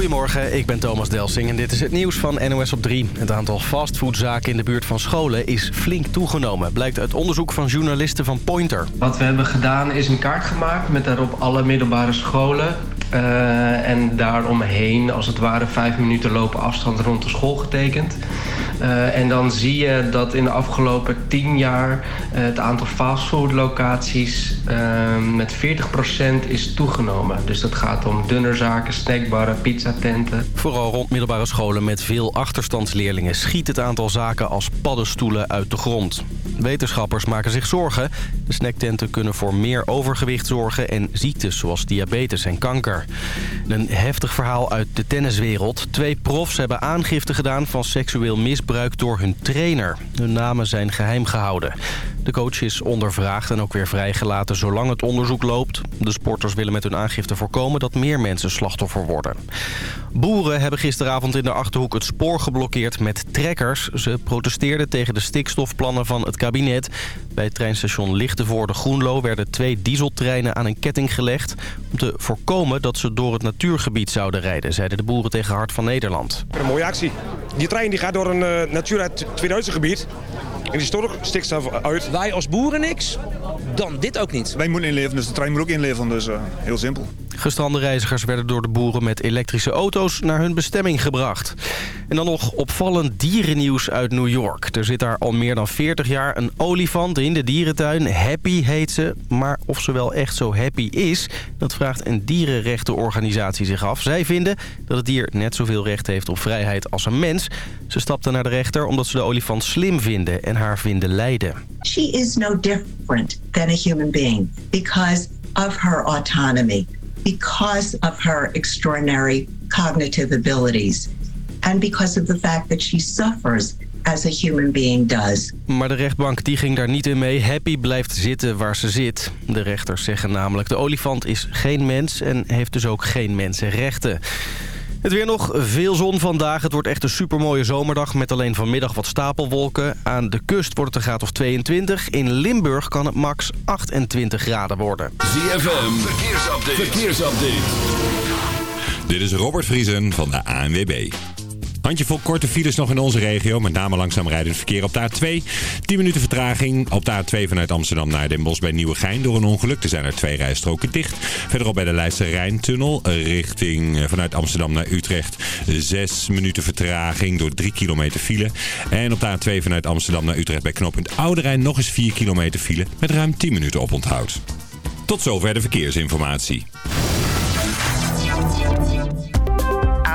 Goedemorgen, ik ben Thomas Delsing en dit is het nieuws van NOS op 3. Het aantal fastfoodzaken in de buurt van scholen is flink toegenomen. Blijkt uit onderzoek van journalisten van Pointer. Wat we hebben gedaan is een kaart gemaakt met daarop alle middelbare scholen. Uh, en daaromheen, als het ware, vijf minuten lopen afstand rond de school getekend. Uh, en dan zie je dat in de afgelopen tien jaar uh, het aantal fastfoodlocaties met 40% is toegenomen. Dus dat gaat om dunnerzaken, snackbarren, pizzatenten. Vooral rond middelbare scholen met veel achterstandsleerlingen schiet het aantal zaken als paddenstoelen uit de grond. Wetenschappers maken zich zorgen. De snacktenten kunnen voor meer overgewicht zorgen en ziektes zoals diabetes en kanker. Een heftig verhaal uit de tenniswereld. Twee profs hebben aangifte gedaan van seksueel misbruik door hun trainer. Hun namen zijn geheim gehouden. De coach is ondervraagd en ook weer vrijgelaten zolang het onderzoek loopt. De sporters willen met hun aangifte voorkomen dat meer mensen slachtoffer worden. Boeren hebben gisteravond in de Achterhoek het spoor geblokkeerd met trekkers. Ze protesteerden tegen de stikstofplannen van het kabinet. Bij het treinstation Lichtenvoorde Groenlo werden twee dieseltreinen aan een ketting gelegd... om te voorkomen dat ze door het natuurgebied zouden rijden, zeiden de boeren tegen Hart van Nederland. Een mooie actie. Die trein die gaat door een uh, Natura 2000 gebied. En die stoot ook stikstof uit. Wij als boeren niks, dan dit ook niet. Wij moeten inleveren, dus de trein moet ook inleveren. Dus uh, heel simpel. Gestrande reizigers werden door de boeren met elektrische auto's naar hun bestemming gebracht. En dan nog opvallend dierennieuws uit New York. Er zit daar al meer dan 40 jaar een olifant in de dierentuin. Happy heet ze. Maar of ze wel echt zo happy is, dat vraagt een dierenrechtenorganisatie zich af. Zij vinden dat het dier net zoveel recht heeft op vrijheid als een mens. Ze stapten naar de rechter omdat ze de olifant slim vinden en haar vinden lijden. She is no different than a human being because of her autonomy. Because of her extraordinary cognitive abilities and because of the fact that she suffers as a human being does. Maar de rechtbank die ging daar niet in mee. Happy blijft zitten waar ze zit. De rechters zeggen namelijk de olifant is geen mens en heeft dus ook geen mensenrechten. Het weer nog veel zon vandaag. Het wordt echt een supermooie zomerdag met alleen vanmiddag wat stapelwolken. Aan de kust wordt het een graad of 22. In Limburg kan het max 28 graden worden. ZFM, verkeersupdate. verkeersupdate. Dit is Robert Vriesen van de ANWB. Handjevol korte files nog in onze regio. Met name langzaam rijdend verkeer op de A2. 10 minuten vertraging op de A2 vanuit Amsterdam naar Den Bosch bij Nieuwegein. Door een ongeluk. Er zijn er twee rijstroken dicht. Verderop bij de Leidse Rijntunnel. Richting eh, vanuit Amsterdam naar Utrecht. 6 minuten vertraging door 3 kilometer file. En op de A2 vanuit Amsterdam naar Utrecht bij knooppunt Oude Rijn nog eens 4 kilometer file. Met ruim 10 minuten op onthoud. Tot zover de verkeersinformatie.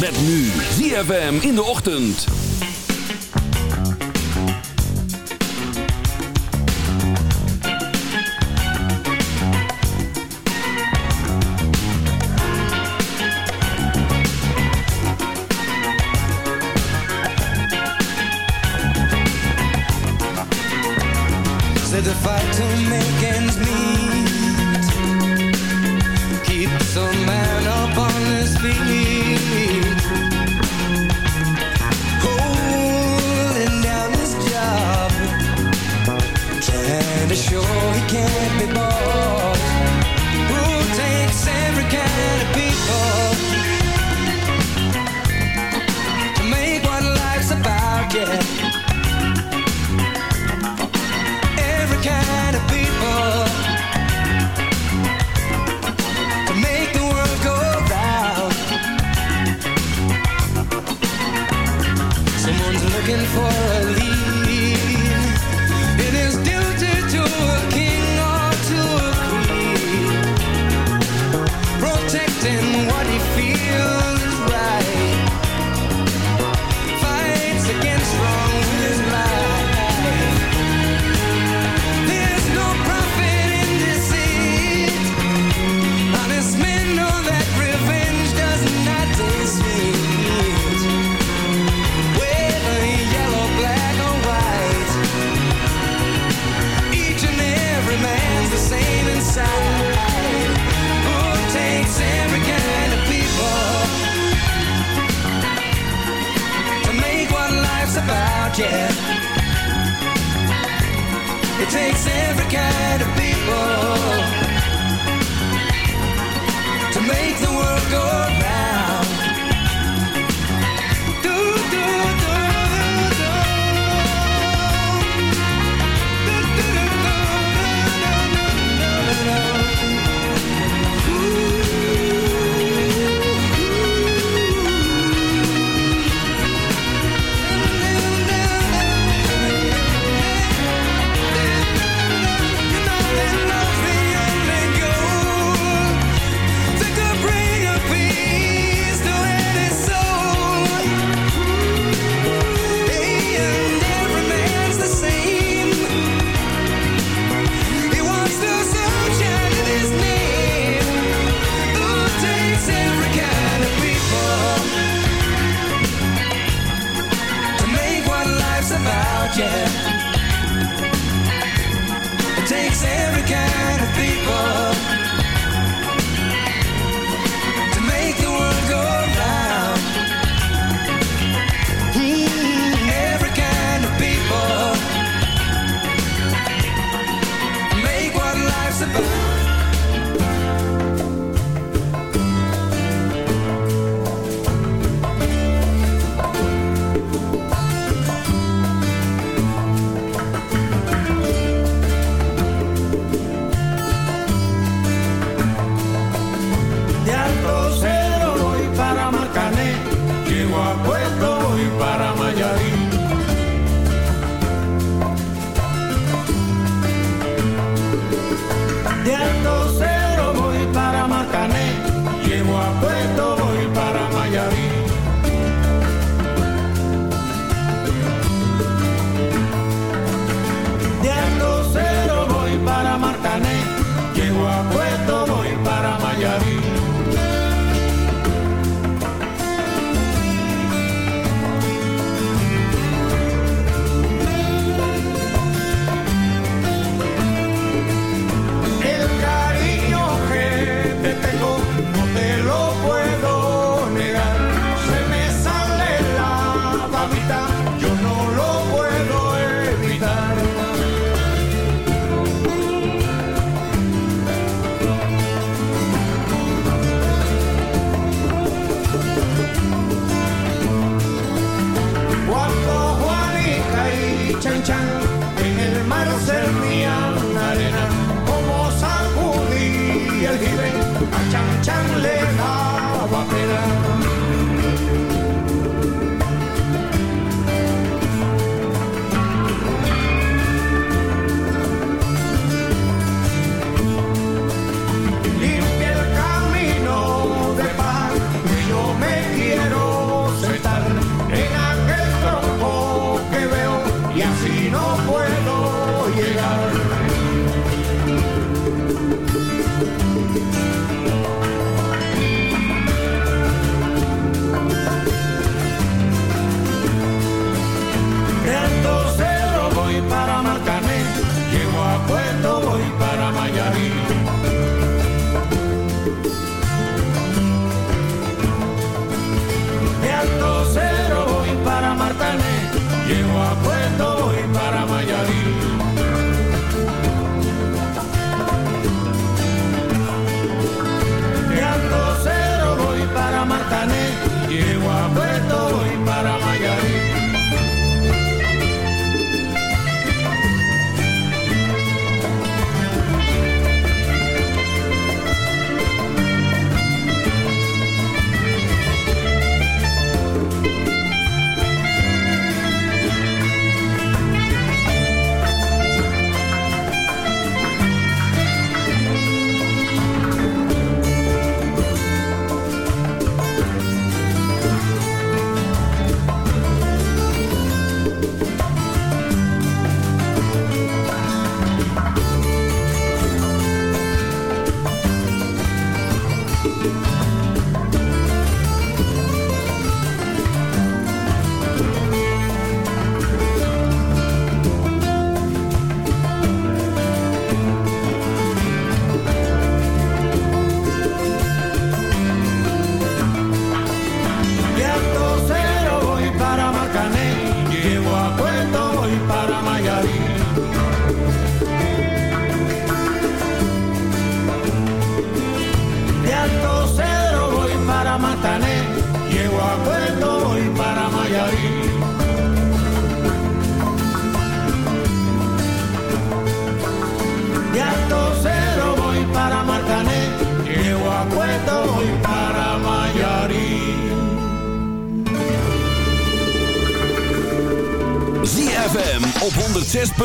Met nu ZFM in de ochtend. Said the fight to make ends meet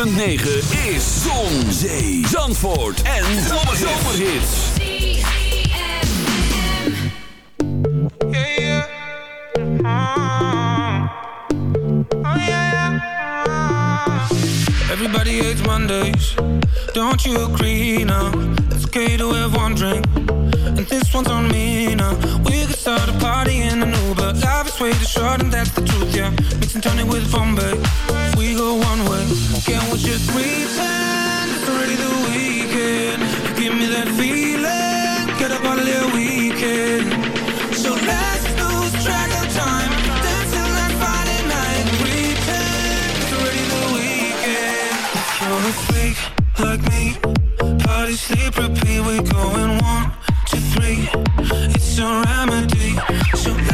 106.9 is Zon, Zee, Zandvoort en Zomerhits. Everybody hates Mondays. Don't you agree now? It's okay to have one drink. And this one's on me now. We could start a party in an Uber. Life is way too short, and that's the truth, yeah. Mix and tonic with Bombay. We go one way. Can we just pretend it's already the weekend? Give me that feeling. Get up on a little weekend. So let's lose track of time. Dancing like Friday night. Pretend it's already the weekend. If you're a freak like me, party, sleep, repeat. we're going one, two, three. It's a remedy. So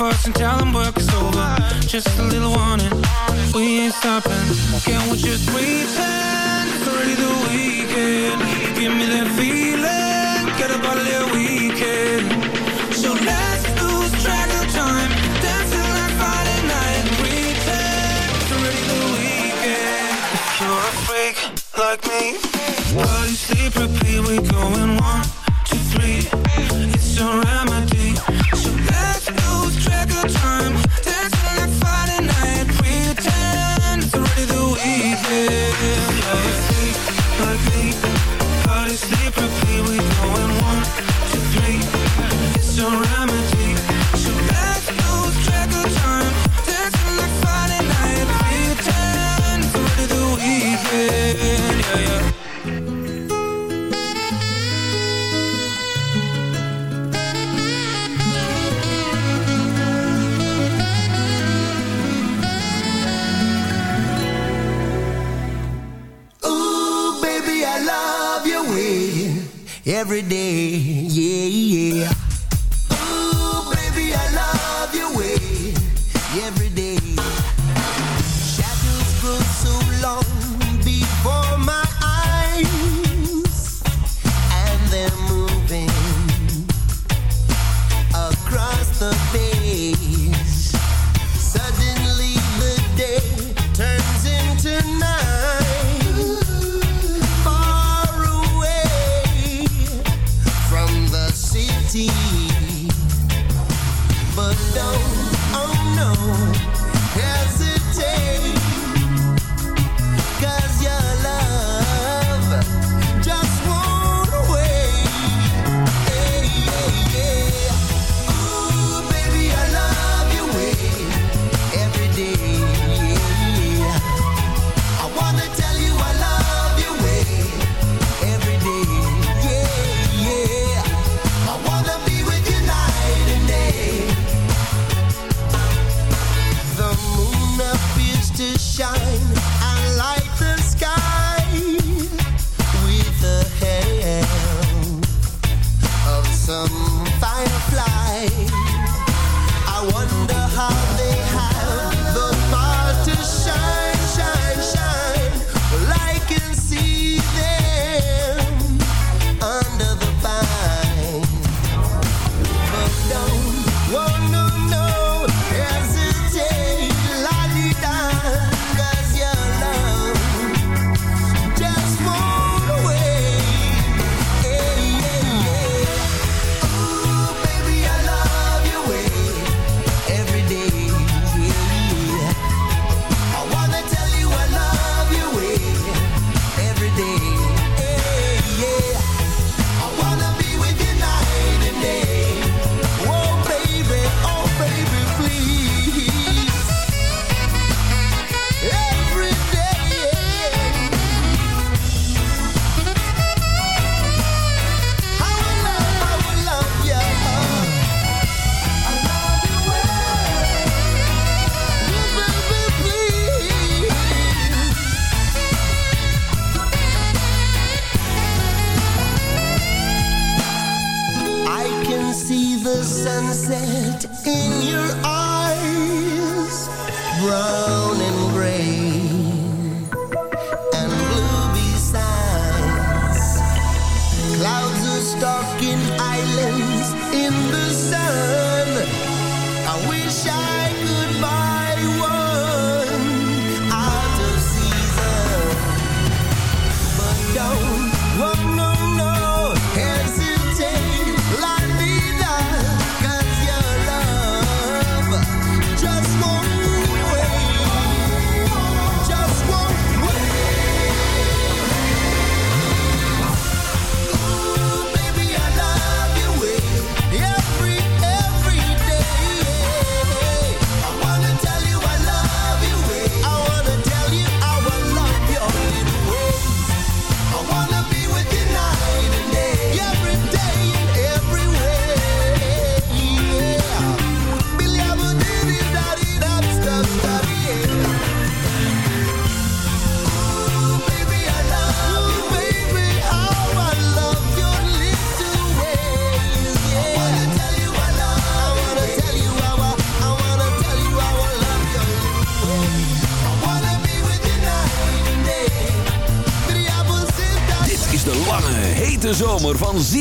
and tell him work is over. Just a little warning, we ain't stopping. Can we just pretend it's already the weekend? Give me that feeling, get up on the weekend. So let's lose track of time. Dancing like Friday night. Pretend it's already the weekend. If you're a freak like me,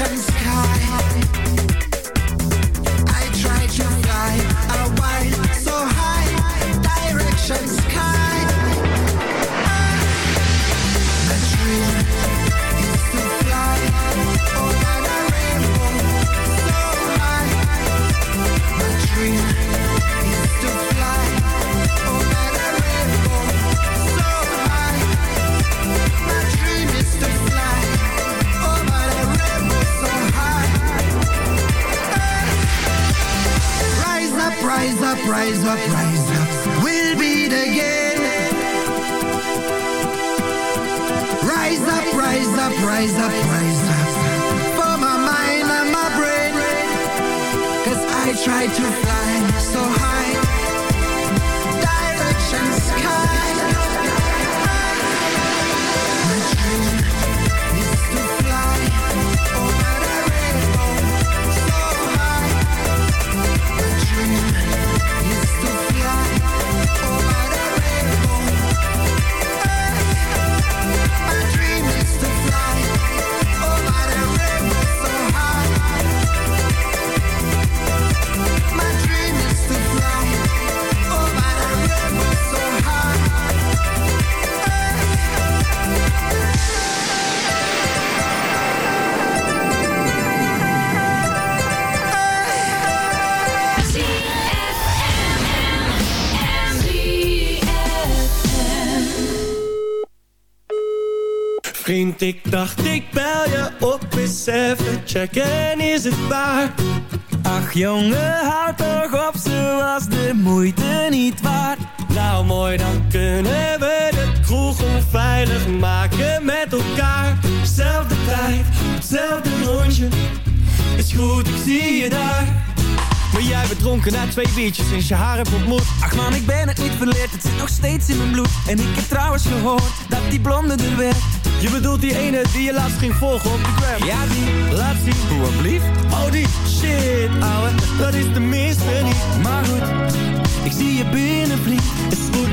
Direction checken, is het waar? Ach jongen, houd toch op, ze was de moeite niet waard. Nou mooi, dan kunnen we de kroeg onveilig maken met elkaar. Zelfde tijd, hetzelfde rondje. Is goed, ik zie je daar maar jij bent dronken na twee biertjes sinds je haar hebt ontmoet Ach man, ik ben het niet verleerd, het zit nog steeds in mijn bloed. En ik heb trouwens gehoord dat die blonde er werd. Je bedoelt die ene die je laatst ging volgen op de gram? Ja die, laat zien, hoe blief Oh die, shit ouwe, dat is de minste niet. Maar goed, ik zie je binnen vriend Is goed,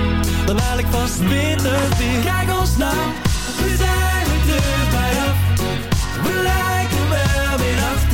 dan haal ik vast weer. Kijk ons nou, we zijn terug bij af We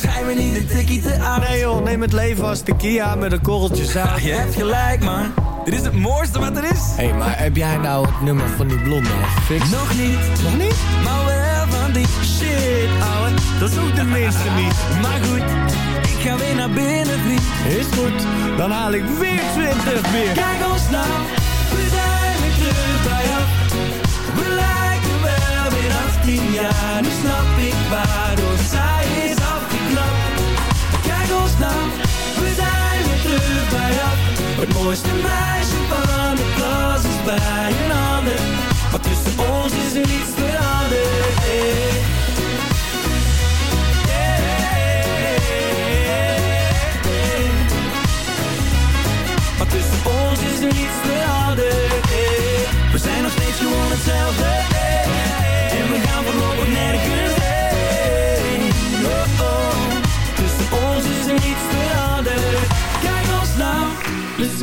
Schijn me niet de tikkie te aan. Nee joh, neem het leven als de Kia met een korreltje zaad. Je hebt gelijk man, dit is het mooiste wat er is. Hé, hey, maar heb jij nou het nummer van die blonde gefixt? Nog niet. Nog niet? Maar wel van die shit, ouwe. Dat is ook de minste niet. Maar goed, ik ga weer naar binnen vriend. Is goed, dan haal ik weer 20 weer Kijk ons nou, we zijn weer terug bij af. We lijken wel weer 18 jaar. Nu snap ik waardoor zij is Het mooiste meisje van de klas is bij een ander. Maar tussen ons is er niets veranderd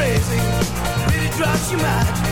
Crazy. Really drives you mad.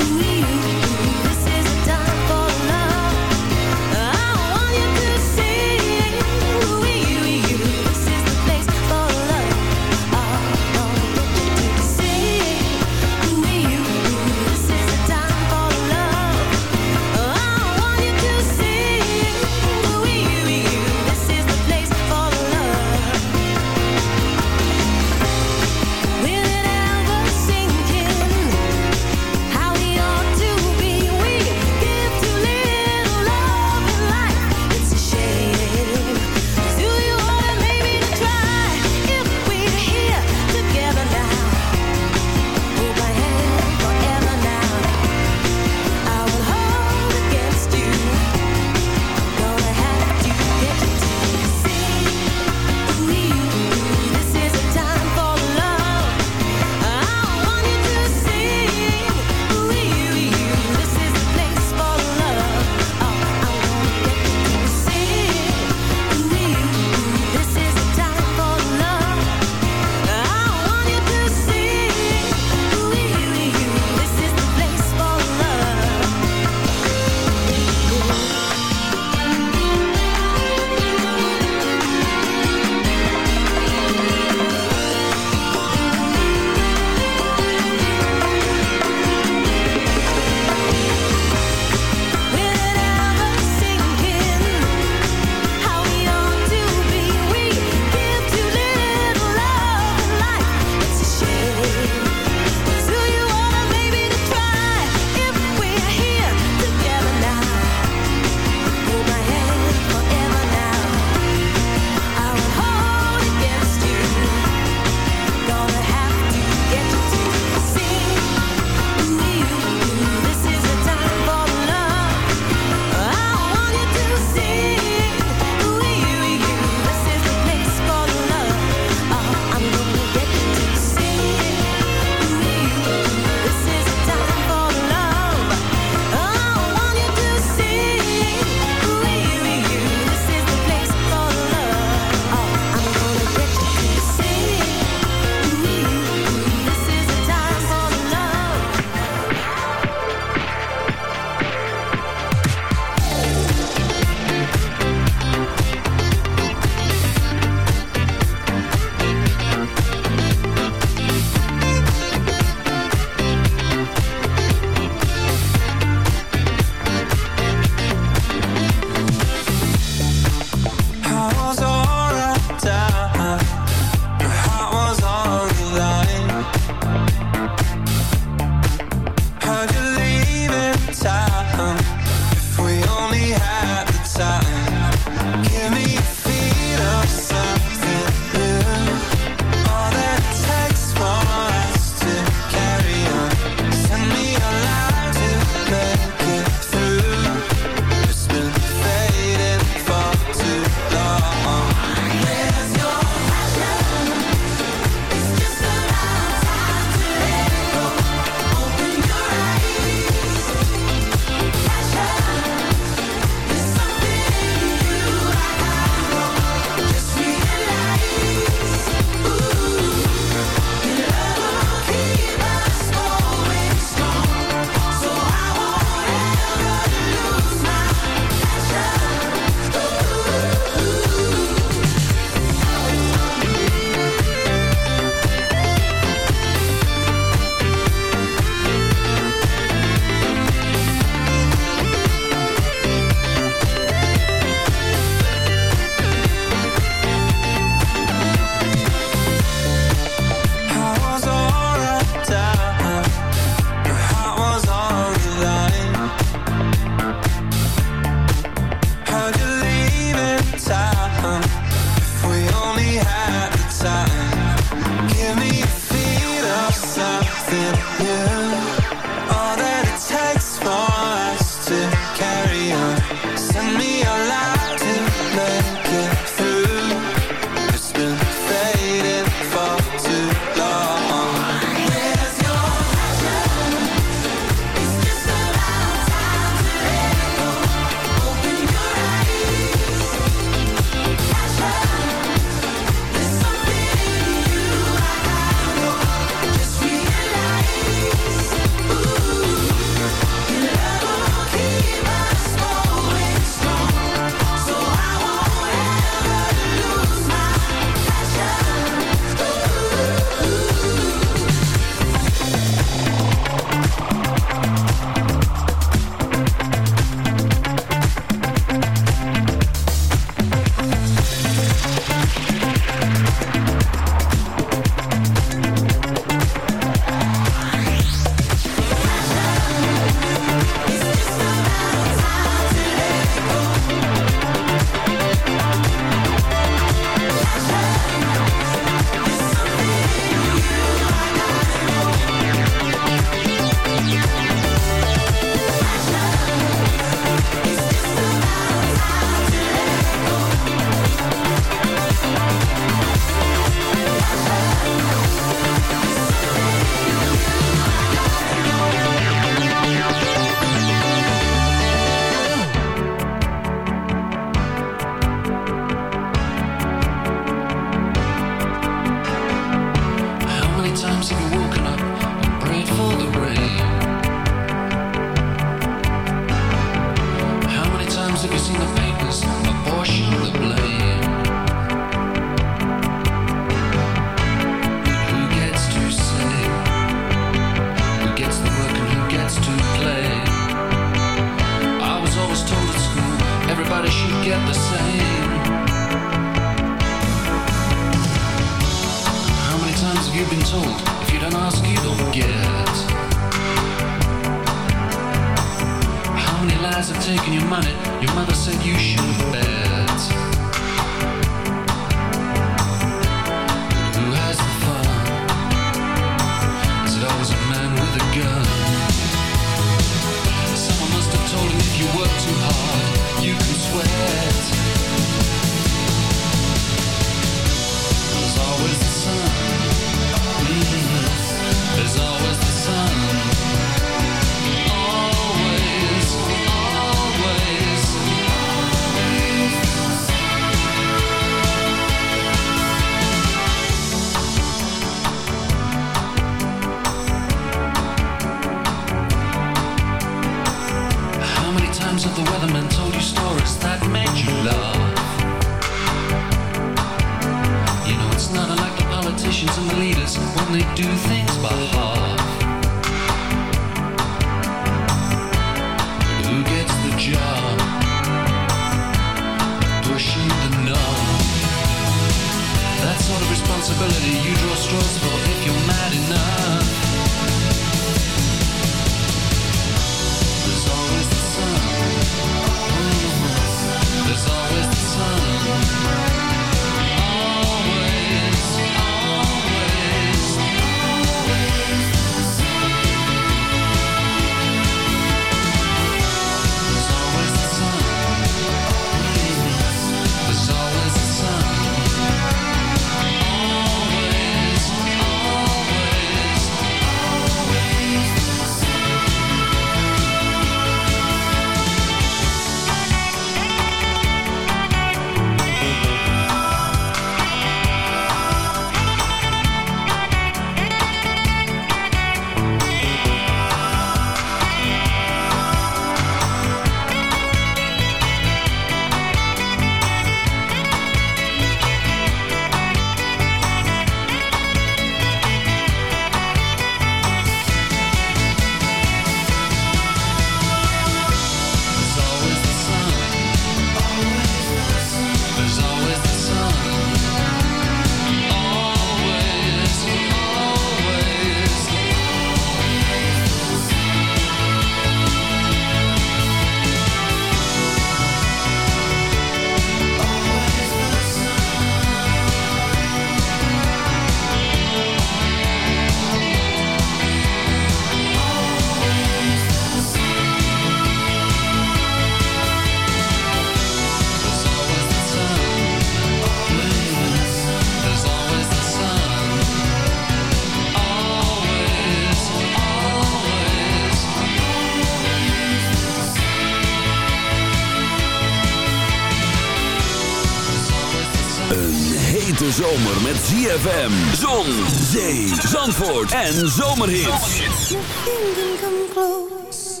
zomer met ZFM. Zon, zee, zandvoort en zomerhit. Nothing can come close.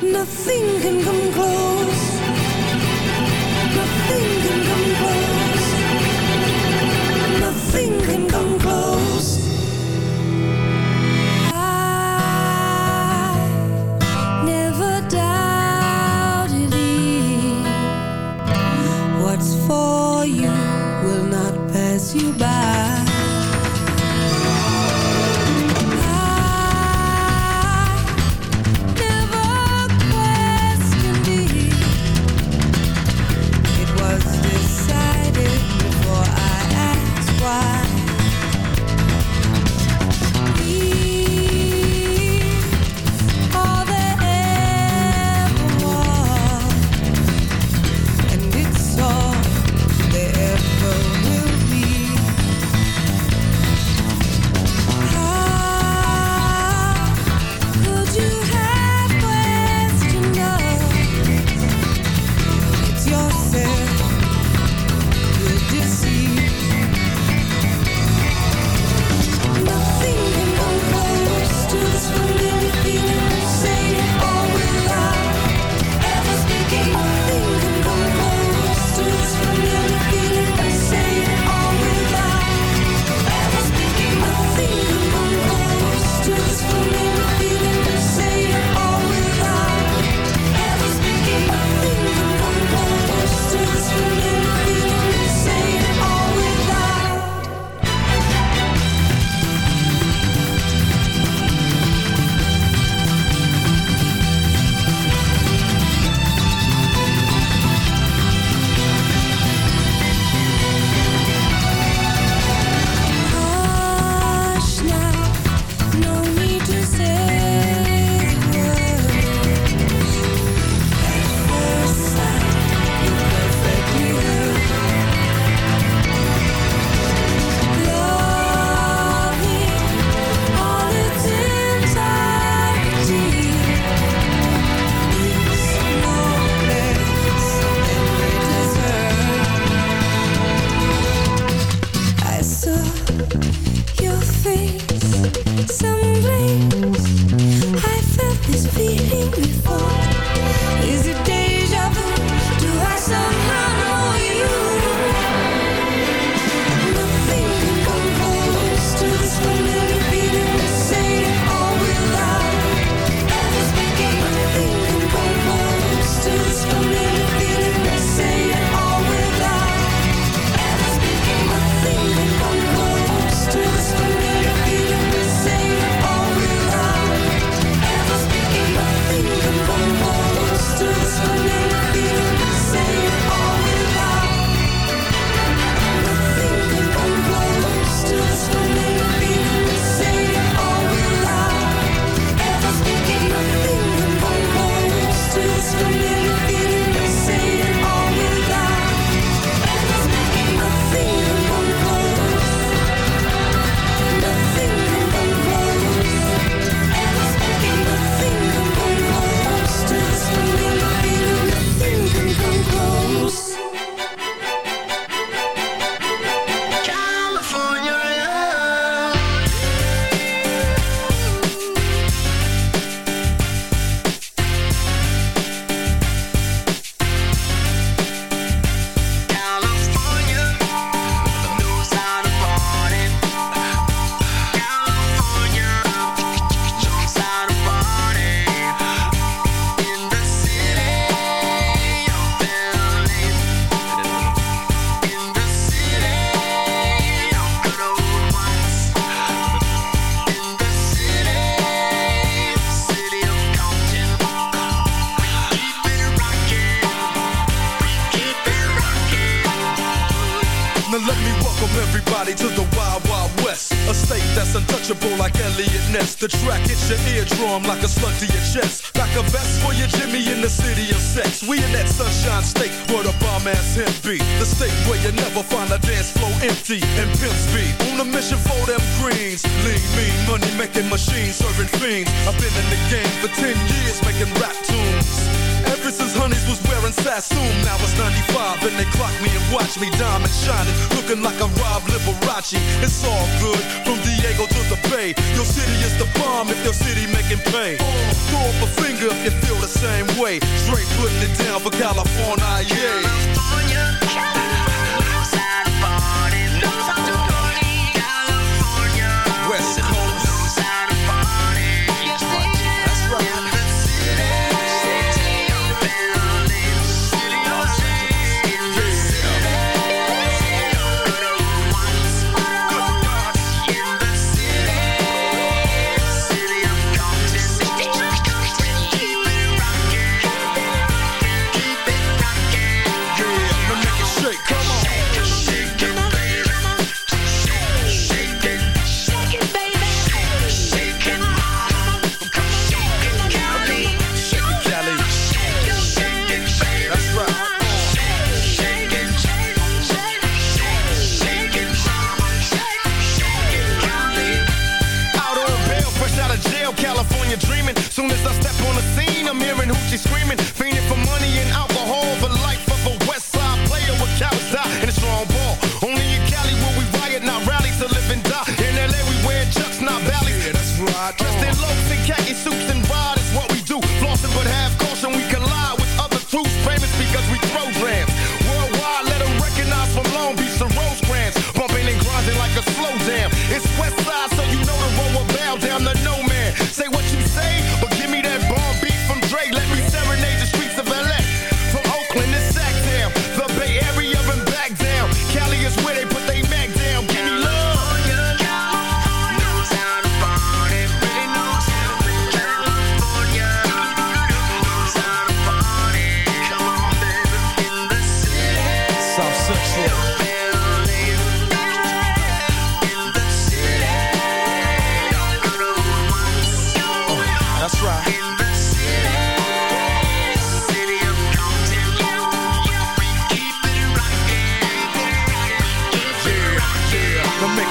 Nothing can come close. Nothing can come close. Nothing can come close. you by.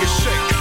shake.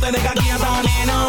te deja quieta, nena